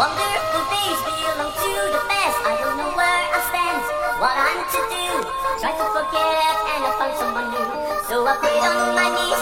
Wonderful days belong to the best. I don't know where I stand, what I'm to do. Try to forget and I find someone new. So I prayed on my knees.